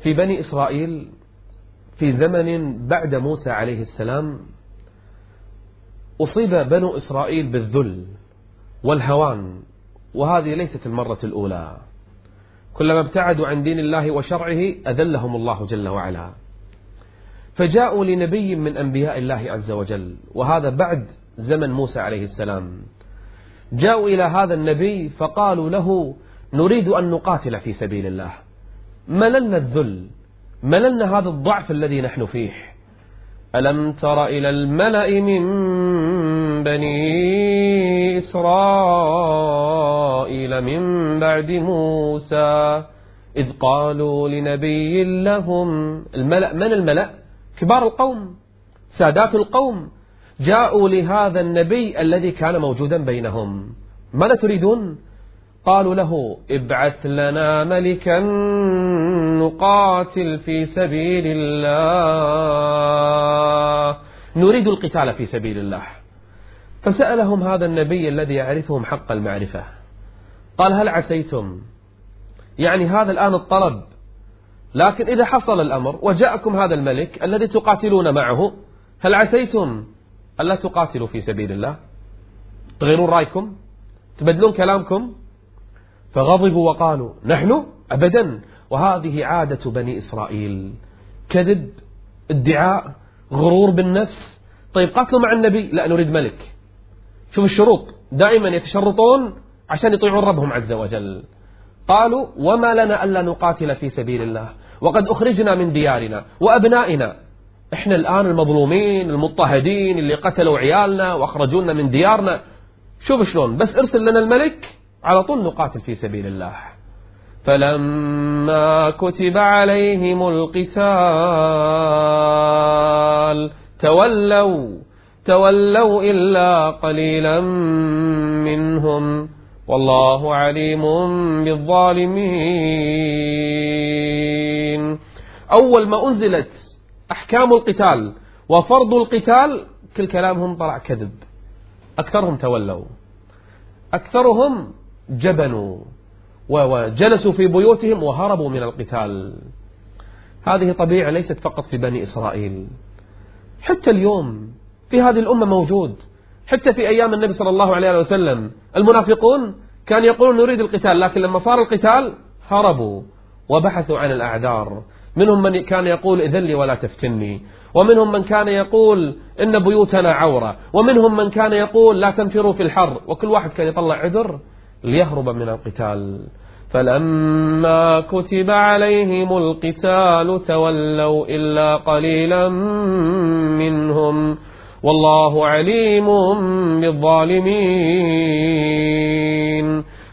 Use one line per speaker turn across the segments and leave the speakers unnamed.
في بني إسرائيل في زمن بعد موسى عليه السلام أصيب بنو إسرائيل بالذل والهوان وهذه ليست المرة الأولى. كلما ابتعدوا عن دين الله وشرعه أذلهم الله جل وعلا. فجاءوا لنبي من أنبياء الله عز وجل وهذا بعد زمن موسى عليه السلام. جاءوا إلى هذا النبي فقالوا له نريد أن نقاتل في سبيل الله. مللنا الذل مللنا هذا الضعف الذي نحن فيه. ألم تر إلى الملأ من بني إسرائيل من بعد موسى إذ قالوا لنبي لهم الملأ من الملأ؟ كبار القوم سادات القوم. جاءوا لهذا النبي الذي كان موجودا بينهم. ماذا تريدون؟ قالوا له ابعث لنا ملكا نقاتل في سبيل الله. نريد القتال في سبيل الله. فسألهم هذا النبي الذي يعرفهم حق المعرفة. قال هل عسيتم؟ يعني هذا الآن الطلب. لكن إذا حصل الأمر وجاءكم هذا الملك الذي تقاتلون معه هل عسيتم ألا تقاتلوا في سبيل الله؟ تغيرون رأيكم؟ تبدلون كلامكم؟ فغضبوا وقالوا نحن أبدا. وهذه عادة بني إسرائيل. كذب ادعاء غرور بالنفس. طيب قاتلوا مع النبي؟ لا نريد ملك. شوف الشروط. دائما يتشرطون عشان يطيعون ربهم عز وجل. قالوا وما لنا ألا نقاتل في سبيل الله. وقد أخرجنا من ديارنا وأبنائنا. إحنا الآن المظلومين المضطهدين اللي قتلوا عيالنا وأخرجونا من ديارنا. شوف شلون. بس ارسل لنا الملك على طول نقاتل في سبيل الله. فلما كتب عليهم القتال تولوا تولوا إلا قليلا منهم. والله عليم بالظالمين. أول ما أنزلت أحكام القتال وفرض القتال كل كلامهم طلع كذب. أكثرهم تولوا. أكثرهم جبنوا وجلسوا في بيوتهم وهربوا من القتال. هذه طبيعة ليست فقط في بني إسرائيل. حتى اليوم في هذه الأمة موجود. حتى في أيام النبي صلى الله عليه وسلم المنافقون كان يقولون نريد القتال لكن لما صار القتال هربوا وبحثوا عن الأعذار. منهم من كان يقول إذن لي ولا تفتني. ومنهم من كان يقول إن بيوتنا عورة. ومنهم من كان يقول لا تنفروا في الحر. وكل واحد كان يطلع عذر ليهرب من القتال. فلما كتب عليهم القتال تولوا إلا قليلا منهم. والله عليم بالظالمين.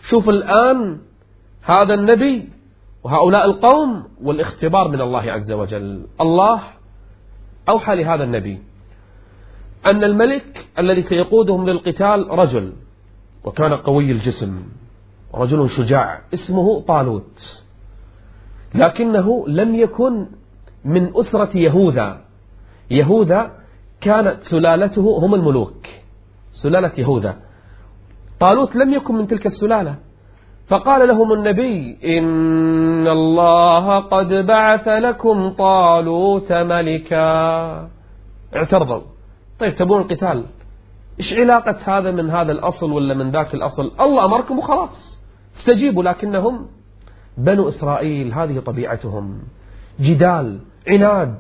شوف الآن هذا النبي وهؤلاء القوم والاختبار من الله عز وجل. الله أوحى لهذا النبي أن الملك الذي سيقودهم للقتال رجل. وكان قوي الجسم رجل شجاع اسمه طالوت. لكنه لم يكن من أسرة يهوذا. يهوذا كانت سلالته هم الملوك سلالة يهوذا. طالوت لم يكن من تلك السلالة. فقال لهم النبي إن الله قد بعث لكم طالوت ملكا. اعترضوا. طيب تبون القتال إيش علاقة هذا من هذا الأصل ولا من ذاك الأصل؟ الله أمركم وخلاص. استجيبوا لكنهم بنو إسرائيل هذه طبيعتهم. جدال عناد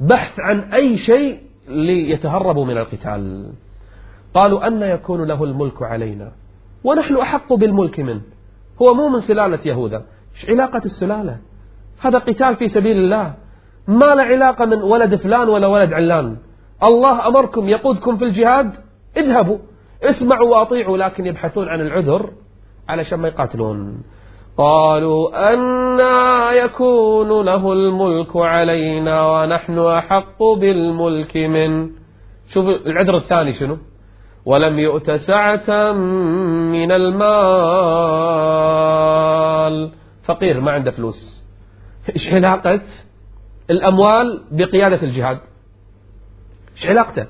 بحث عن أي شيء ليتهربوا من القتال. قالوا أن يكون له الملك علينا. ونحن أحق بالملك منه. هو مو من سلالة يهوذا. إيش علاقة السلالة؟ هذا قتال في سبيل الله. ما له علاقة من ولد فلان ولا ولد علان. الله أمركم يقودكم في الجهاد اذهبوا. اسمعوا وأطيعوا لكن يبحثون عن العذر علشان ما يقاتلون. قالوا أنا يكون له الملك علينا ونحن أحق بالملك من. شوف العذر الثاني شنو؟ ولم يؤت سعة من المال. فقير ما عنده فلوس. إيش علاقة الأموال بقيادة الجهاد؟ إيش علاقته؟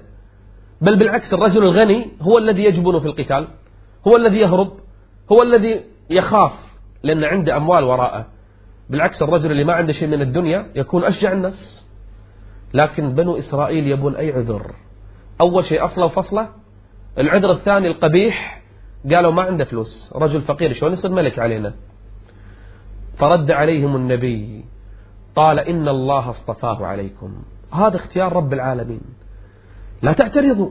بل بالعكس الرجل الغني هو الذي يجبن في القتال هو الذي يهرب هو الذي يخاف لأن عنده أموال وراءه. بالعكس الرجل اللي ما عنده شيء من الدنيا يكون أشجع الناس. لكن بنو إسرائيل يبون أي عذر؟ أول شيء أصله وفصله العذر الثاني القبيح قالوا ما عنده فلوس. رجل فقير شلون يصير ملك علينا؟ فرد عليهم النبي قال إن الله اصطفاه عليكم. هذا اختيار رب العالمين. لا تعترضوا.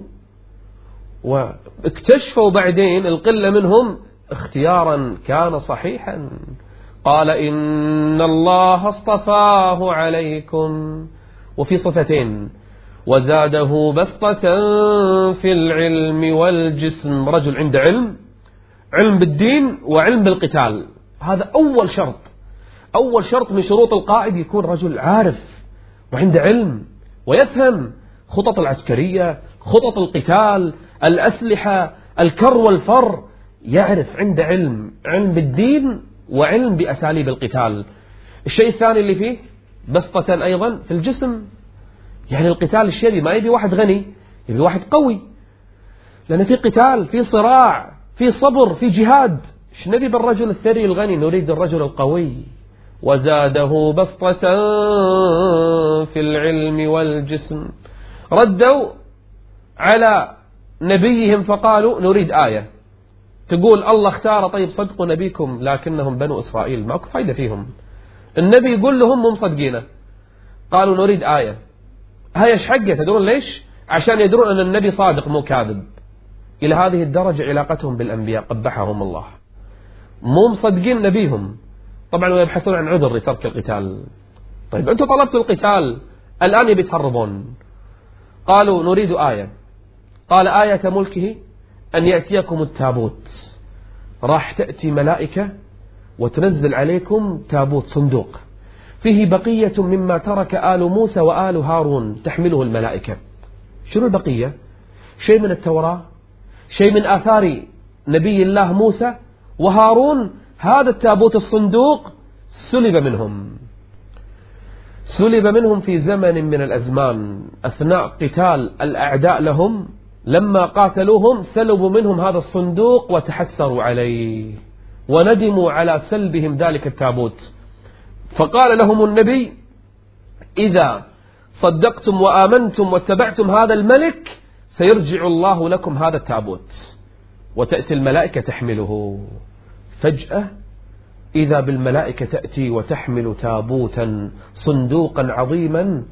واكتشفوا بعدين القلة منهم اختيارا كان صحيحا. قال إن الله اصطفاه عليكم. وفي صفتين وزاده بسطة في العلم والجسم. رجل عنده علم علم بالدين وعلم بالقتال. هذا أول شرط. أول شرط من شروط القائد يكون رجل عارف وعنده علم ويفهم خطط العسكرية خطط القتال الأسلحة الكر والفر. يعرف عنده علم علم بالدين وعلم بأساليب القتال. الشيء الثاني اللي فيه بسطة أيضا في الجسم. يعني القتال الشيبي ما يبي واحد غني يبي واحد قوي. لأن في قتال في صراع في صبر في جهاد. إيش نبي بالرجل الثري الغني؟ نريد الرجل القوي. وزاده بسطة في العلم والجسم. ردوا على نبيهم فقالوا نريد آية. تقول الله اختار طيب صدقوا نبيكم لكنهم بنو إسرائيل ماكو فايدة فيهم. النبي يقول لهم مو مصدقينه قالوا نريد آية. هاي إيش حقة؟ تدرون ليش؟ عشان يدرون أن النبي صادق مو كاذب. إلى هذه الدرجة علاقتهم بالأنبياء قبحهم الله. مو مصدقين نبيهم. طبعا ويبحثون عن عذر لترك القتال. طيب أنتم طلبتوا القتال. الآن يبي تهربون قالوا نريد آية. قال آية ملكه أن يأتيكم التابوت. راح تأتي ملائكة وتنزل عليكم تابوت صندوق. فيه بقية مما ترك آل موسى وآل هارون تحمله الملائكة. شنو البقية؟ شيء من التوراة شيء من آثار نبي الله موسى وهارون. هذا التابوت الصندوق سلب منهم. سلب منهم في زمن من الأزمان. أثناء قتال الأعداء لهم لما قاتلوهم سلبوا منهم هذا الصندوق وتحسروا عليه وندموا على سلبهم ذلك التابوت. فقال لهم النبي إذا صدقتم وآمنتم واتبعتم هذا الملك سيرجع الله لكم هذا التابوت. وتأتي الملائكة تحمله. فجأة إذا بالملائكة تأتي وتحمل تابوتا صندوقا عظيما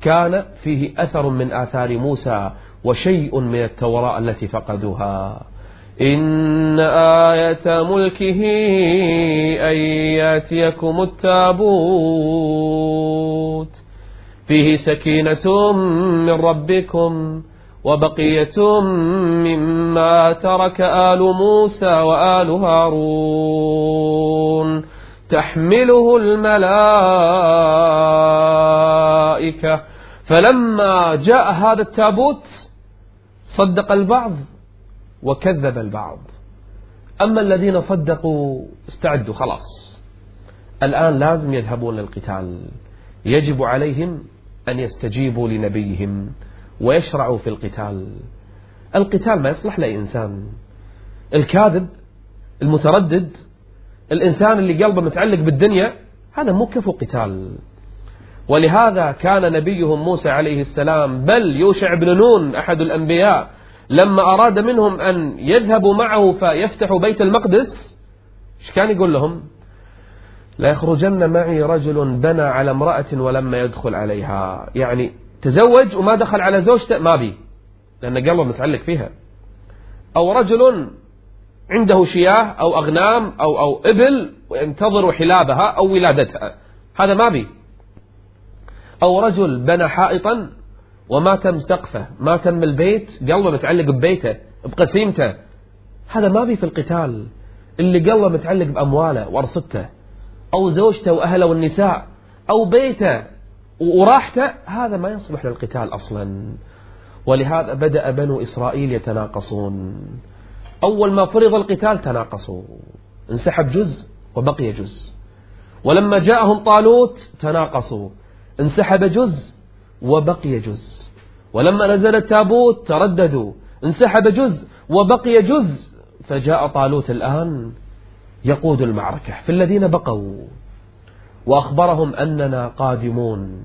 كان فيه أثر من آثار موسى وشيء من التوراة التي فقدوها. إن آية ملكه أن يأتيكم التابوت. فيه سكينة من ربكم. وبقية مما ترك آل موسى وآل هارون. تحمله الملائكة. فلما جاء هذا التابوت صدق البعض وكذب البعض. أما الذين صدقوا استعدوا خلاص. الآن لازم يذهبون للقتال. يجب عليهم أن يستجيبوا لنبيهم. ويشرعوا في القتال. القتال ما يصلح لأي إنسان الكاذب المتردد الإنسان اللي قلبه متعلق بالدنيا هذا مو كفو قتال. ولهذا كان نبيهم موسى عليه السلام بل يوشع بن نون أحد الأنبياء لما أراد منهم أن يذهبوا معه فيفتحوا بيت المقدس إيش كان يقول لهم؟ لا يخرجن معي رجل بنى على امرأة ولما يدخل عليها. يعني تزوج وما دخل على زوجته ما بي. لأن قلبه متعلق فيها. أو رجل عنده شياه أو أغنام أو, أو إبل وينتظر حلابها أو ولادتها. هذا ما بي. أو رجل بنى حائطا وما تم سقفه ما تم البيت قلبه متعلق ببيته بقسيمته. هذا ما بي في القتال. اللي قلبه متعلق بأمواله وأرصدته أو زوجته وأهله والنساء أو بيته. وراحته هذا ما يصلح للقتال أصلا. ولهذا بدأ بنو إسرائيل يتناقصون. أول ما فرض القتال تناقصوا. انسحب جزء وبقي جزء. ولما جاءهم طالوت تناقصوا. انسحب جزء وبقي جزء. ولما نزل التابوت ترددوا. انسحب جزء وبقي جزء. فجاء طالوت الآن يقود المعركة في الذين بقوا. وأخبرهم أننا قادمون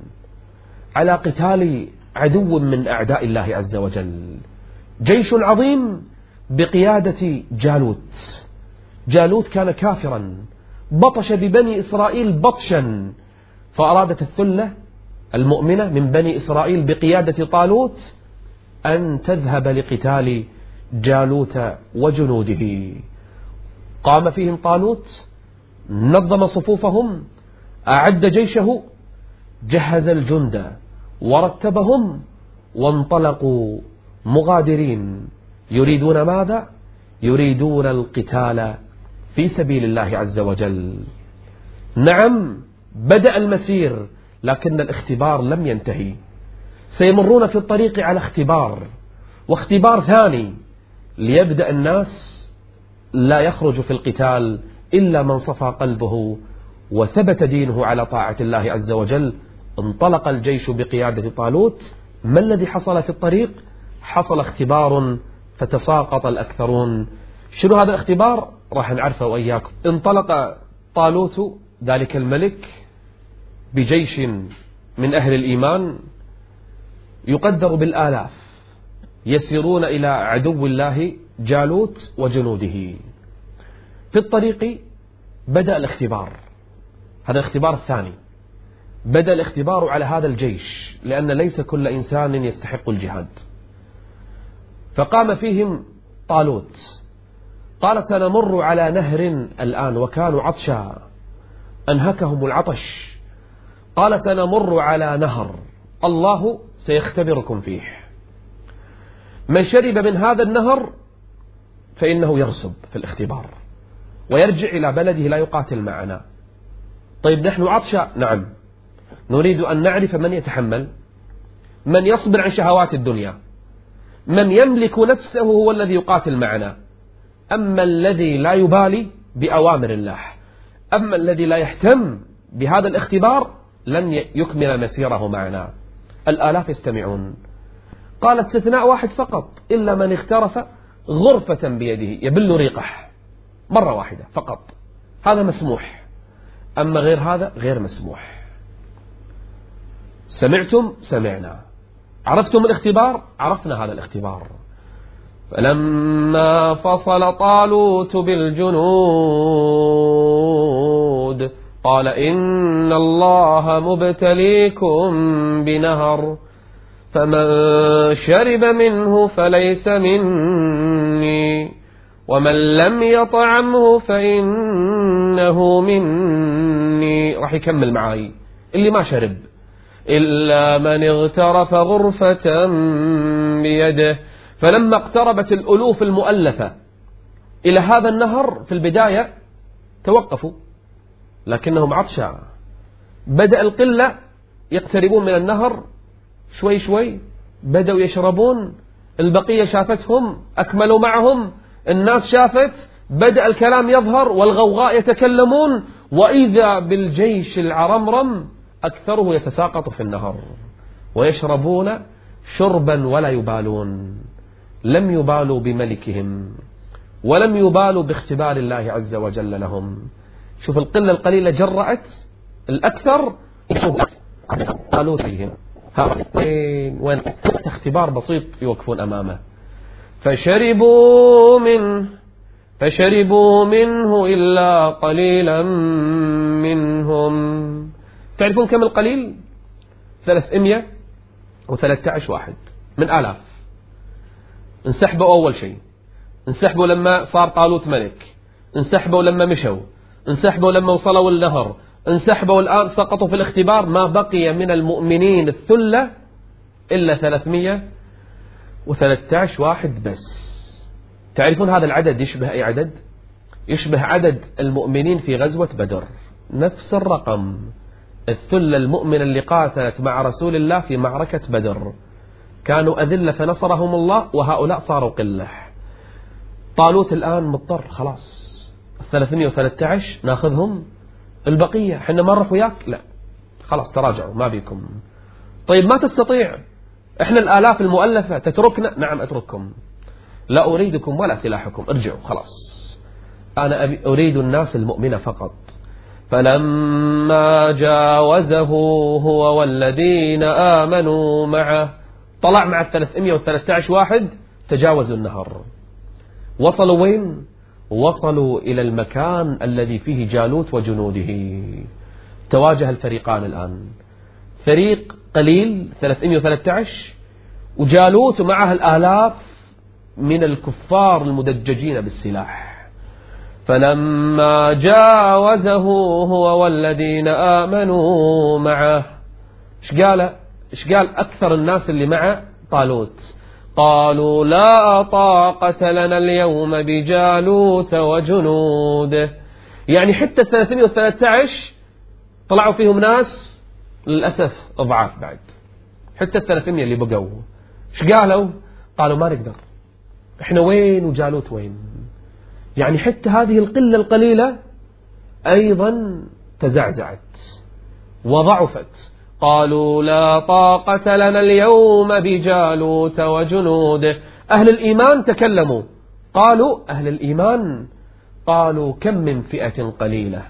على قتال عدو من أعداء الله عز وجل. جيش عظيم بقيادة جالوت. جالوت كان كافرا. بطش ببني إسرائيل بطشا. فأرادت الثلة المؤمنة من بني إسرائيل بقيادة طالوت أن تذهب لقتال جالوت وجنوده. قام فيهم طالوت نظم صفوفهم أعد جيشه جهز الجند ورتبهم وانطلقوا مغادرين. يريدون ماذا؟ يريدون القتال في سبيل الله عز وجل. نعم بدأ المسير لكن الاختبار لم ينتهي. سيمرون في الطريق على اختبار واختبار ثاني. ليبدأ الناس لا يخرج في القتال إلا من صفى قلبه. وثبت دينه على طاعة الله عز وجل انطلق الجيش بقيادة طالوت. ما الذي حصل في الطريق؟ حصل اختبار فتساقط الأكثرون. شنو هذا الاختبار؟ راح نعرفه وإياكم. انطلق طالوت ذلك الملك بجيش من أهل الإيمان يقدر بالآلاف. يسيرون إلى عدو الله جالوت وجنوده. في الطريق بدأ الاختبار. هذا الاختبار الثاني. بدأ الاختبار على هذا الجيش لأن ليس كل إنسان يستحق الجهاد. فقام فيهم طالوت. قال سنمر على نهر الآن وكانوا عطشا. أنهكهم العطش. قال سنمر على نهر. الله سيختبركم فيه. من شرب من هذا النهر فإنه يرسب في الاختبار ويرجع إلى بلده لا يقاتل معنا. طيب نحن عطشا نعم. نريد أن نعرف من يتحمل من يصبر عن شهوات الدنيا من يملك نفسه هو الذي يقاتل معنا. أما الذي لا يبالي بأوامر الله أما الذي لا يهتم بهذا الاختبار لن يكمل مسيره معنا. الآلاف يستمعون. قال استثناء واحد فقط إلا من اخترف غرفة بيده يبل ريقه. مرة واحدة فقط. هذا مسموح. أما غير هذا غير مسموح. سمعتم؟ سمعنا. عرفتم الاختبار؟ عرفنا هذا الاختبار. فلما فصل طالوت بالجنود قال إن الله مبتليكم بنهر فمن شرب منه فليس مني. ومن لم يطعمه فإنه مني راح يكمل معاي. اللي ما شرب. إلا من اغترف غرفة بيده. فلما اقتربت الألوف المؤلفة إلى هذا النهر في البداية توقفوا. لكنهم عطشا. بدأ القلة يقتربون من النهر. شوي شوي بدأوا يشربون. البقية شافتهم أكملوا معهم. الناس شافت بدأ الكلام يظهر والغوغاء يتكلمون وإذا بالجيش العرمرم أكثره يتساقط في النهر ويشربون شربا ولا يبالون. لم يبالوا بملكهم ولم يبالوا باختبار الله عز وجل لهم. شوف القلة القليلة جرأت الأكثر قالوا فيهم وين؟ اختبار بسيط يوقفون أمامه. فشربوا منه فشربوا منه إلا قليلا منهم. تعرفون كم القليل؟ ثلاثمية وثلاثة عشر واحد. من آلاف. انسحبوا أول شيء. انسحبوا لما صار طالوت ملك. انسحبوا لما مشوا. انسحبوا لما وصلوا النهر. انسحبوا الآن سقطوا في الاختبار. ما بقي من المؤمنين الثلة إلا 313 واحد بس. تعرفون هذا العدد يشبه أي عدد؟ يشبه عدد المؤمنين في غزوة بدر. نفس الرقم. الثلة المؤمنة اللي قاتلت مع رسول الله في معركة بدر. كانوا أذلة فنصرهم الله وهؤلاء صاروا قلة. طالوت الآن مضطر خلاص. 313 ناخذهم. البقية حنا ما نروح وياك؟ لا. خلاص تراجعوا ما بيكم. طيب ما تستطيع إحنا الآلاف المؤلفة تتركنا؟ نعم أترككم. لا أريدكم ولا سلاحكم. ارجعوا خلاص. أنا أريد الناس المؤمنة فقط. فلما جاوزه هو والذين آمنوا معه طلع مع الثلاثمية والثلاثة واحد تجاوزوا النهر. وصلوا وين؟ وصلوا إلى المكان الذي فيه جالوت وجنوده. تواجه الفريقان الآن. فريق قليل 313 وجالوت ومعه الآلاف من الكفار المدججين بالسلاح. فلما جاوزه هو والذين آمنوا معه إيش قال؟ إيش قال أكثر الناس اللي معه؟ طالوت. قالوا لا طاقة لنا اليوم بجالوت وجنوده. يعني حتى 313 طلعوا فيهم ناس للأسف أضعاف بعد. حتى الثلاثمية اللي بقوا. إيش قالوا؟ قالوا ما نقدر. إحنا وين وجالوت وين؟ يعني حتى هذه القلة القليلة أيضا تزعزعت وضعفت. قالوا لا طاقة لنا اليوم بجالوت وجنوده. أهل الإيمان تكلموا. قالوا أهل الإيمان قالوا كم من فئة قليلة.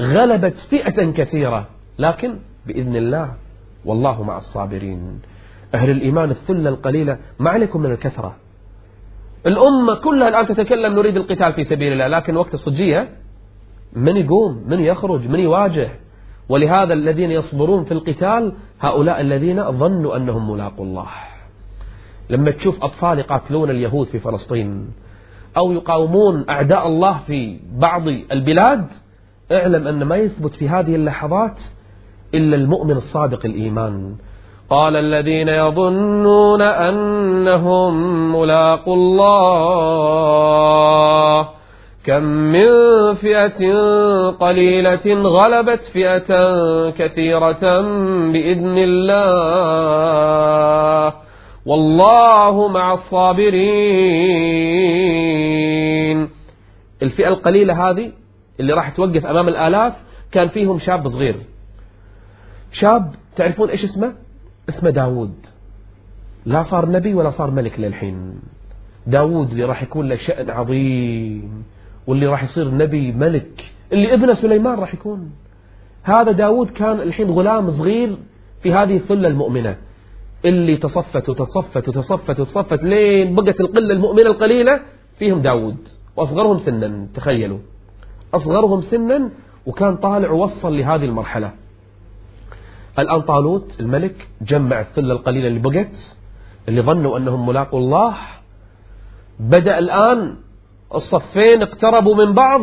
غلبت فئة كثيرة. لكن بإذن الله. والله مع الصابرين. أهل الإيمان الثلة القليلة. ما عليكم من الكثرة. الأمة كلها الآن تتكلم نريد القتال في سبيل الله. لكن وقت الصجية من يقوم من يخرج من يواجه. ولهذا الذين يصبرون في القتال هؤلاء الذين ظنوا أنهم ملاقوا الله. لما تشوف أطفال يقاتلون اليهود في فلسطين أو يقاومون أعداء الله في بعض البلاد اعلم أن ما يثبت في هذه اللحظات إلا المؤمن الصادق الإيمان. قال الذين يظنون أنهم ملاقوا الله كم من فئة قليلة غلبت فئة كثيرة بإذن الله. والله مع الصابرين. الفئة القليلة هذه اللي راح توقف أمام الآلاف كان فيهم شاب صغير. شاب تعرفون إيش اسمه؟ اسمه داود لا صار نبي ولا صار ملك للحين. داود اللي راح يكون له شأن عظيم واللي راح يصير نبي ملك اللي ابنه سليمان راح يكون. هذا داود كان الحين غلام صغير في هذه الثلة المؤمنة. اللي تصفت وتصفت وتصفت وتصفت لين بقت القلة المؤمنة القليلة فيهم داود وأصغرهم سنا تخيلوا. أصغرهم سنا وكان طالع ووصل لهذه المرحلة. الآن طالوت الملك جمع الثلة القليلة اللي بقت اللي ظنوا أنهم ملاقوا الله. بدأ الآن الصفين اقتربوا من بعض.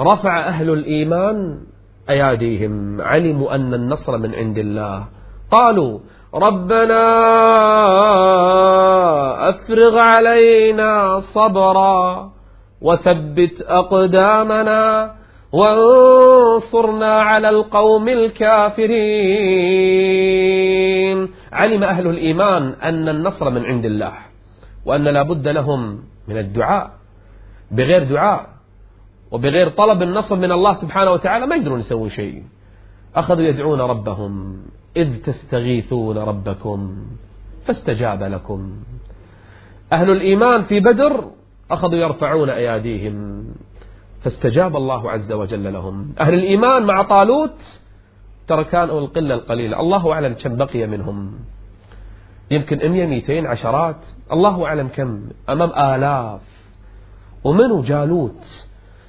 رفع أهل الإيمان أياديهم. علموا أن النصر من عند الله. قالوا ربنا أفرغ علينا صبرا وثبت أقدامنا. وانصرنا على القوم الكافرين. علم أهل الإيمان أن النصر من عند الله وأن لا بد لهم من الدعاء بغير دعاء وبغير طلب النصر من الله سبحانه وتعالى ما يقدرون يسوون شيء. أخذوا يدعون ربهم إذ تستغيثون ربكم فاستجاب لكم. أهل الإيمان في بدر أخذوا يرفعون أياديهم. فاستجاب الله عز وجل لهم. أهل الإيمان مع طالوت ترى كانوا القلة القليلة. الله أعلم كم بقي منهم. يمكن 100 200 عشرات. الله أعلم كم. أمام آلاف. ومنه جالوت؟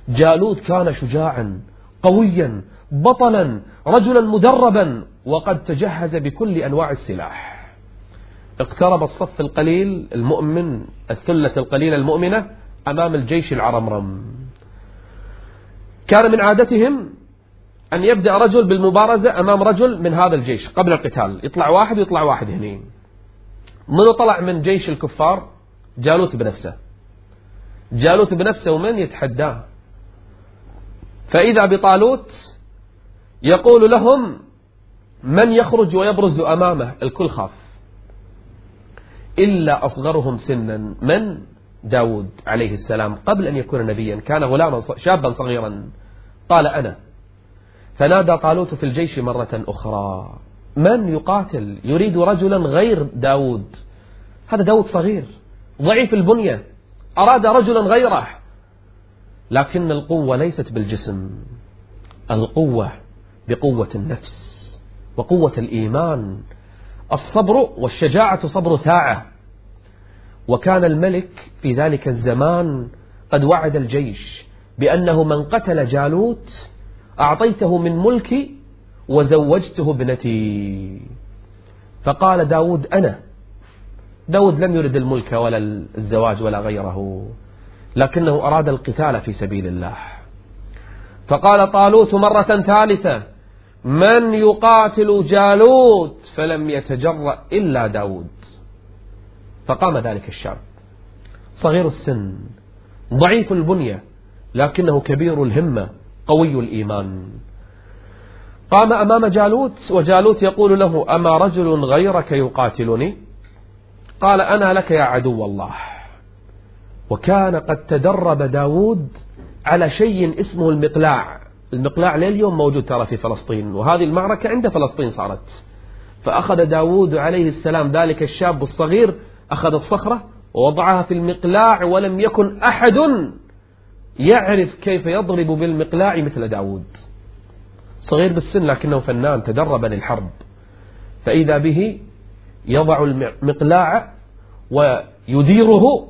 جالوت كان شجاعا قويا بطلا رجلا مدربا وقد تجهز بكل أنواع السلاح. اقترب الصف القليل المؤمن الثلة القليلة المؤمنة أمام الجيش العرمرم. كان من عادتهم أن يبدأ رجل بالمبارزة أمام رجل من هذا الجيش قبل القتال. يطلع واحد ويطلع واحد هني. منو طلع من جيش الكفار؟ جالوت بنفسه. جالوت بنفسه ومن يتحداه؟ فإذا بطالوت يقول لهم من يخرج ويبرز أمامه؟ الكل خاف. إلا أصغرهم سنا. من؟ داود عليه السلام قبل أن يكون نبيا كان غلاما شابا صغيرا. قال أنا. فنادى طالوت في الجيش مرة أخرى. من يقاتل؟ يريد رجلا غير داود. هذا داود صغير ضعيف البنية. أراد رجلا غيره. لكن القوة ليست بالجسم. القوة بقوة النفس وقوة الإيمان. الصبر والشجاعة صبر ساعة. وكان الملك في ذلك الزمان قد وعد الجيش بأنه من قتل جالوت أعطيته من ملكي وزوجته ابنتي. فقال داود أنا داود لم يرد الملك ولا الزواج ولا غيره لكنه أراد القتال في سبيل الله. فقال طالوت مرة ثالثة من يقاتل جالوت فلم يتجرأ إلا داود. فقام ذلك الشاب. صغير السن ضعيف البنية لكنه كبير الهمة قوي الإيمان. قام أمام جالوت وجالوت يقول له أما رجل غيرك يقاتلني؟ قال أنا لك يا عدو الله. وكان قد تدرب داود على شيء اسمه المقلاع. المقلاع لليوم موجود ترى في فلسطين وهذه المعركة عند فلسطين صارت. فأخذ داود عليه السلام ذلك الشاب الصغير أخذ الصخرة ووضعها في المقلاع ولم يكن أحد يعرف كيف يضرب بالمقلاع مثل داود. صغير بالسن لكنه فنان تدرب للحرب. فإذا به يضع المقلاع ويديره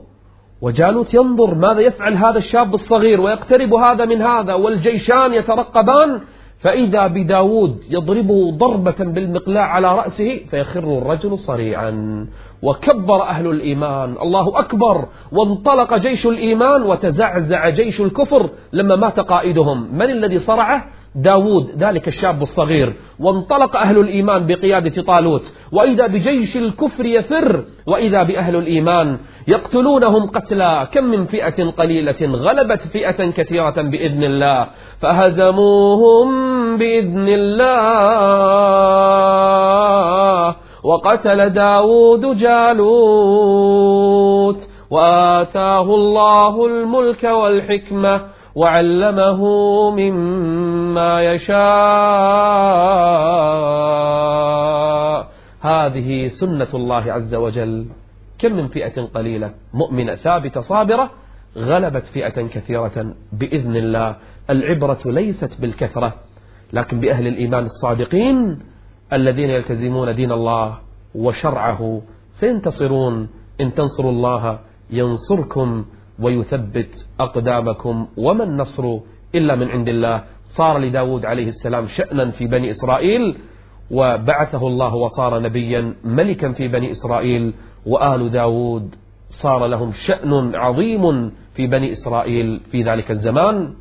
وجالوت ينظر ماذا يفعل هذا الشاب الصغير ويقترب هذا من هذا والجيشان يترقبان فإذا بداود يضربه ضربة بالمقلاع على رأسه فيخر الرجل صريعا. وكبر أهل الإيمان. الله أكبر. وانطلق جيش الإيمان وتزعزع جيش الكفر لما مات قائدهم. من الذي صرعه؟ داود ذلك الشاب الصغير. وانطلق أهل الإيمان بقيادة طالوت. وإذا بجيش الكفر يفر وإذا بأهل الإيمان يقتلونهم قتلا. كم من فئة قليلة غلبت فئة كثيرة بإذن الله. فهزموهم بإذن الله. وقتل داود جالوت. وآتاه الله الملك والحكمة. وعلمه مما يشاء. هذه سنة الله عز وجل. كم من فئة قليلة مؤمنة ثابتة صابرة غلبت فئة كثيرة بإذن الله. العبرة ليست بالكثرة لكن بأهل الإيمان الصادقين الذين يلتزمون دين الله وشرعه. فينتصرون إن تنصروا الله ينصركم. ويثبت أقدامكم وما النصر إلا من عند الله. صار لداود عليه السلام شأنا في بني إسرائيل وبعثه الله وصار نبيا ملكا في بني إسرائيل وآل داود صار لهم شأن عظيم في بني إسرائيل في ذلك الزمان.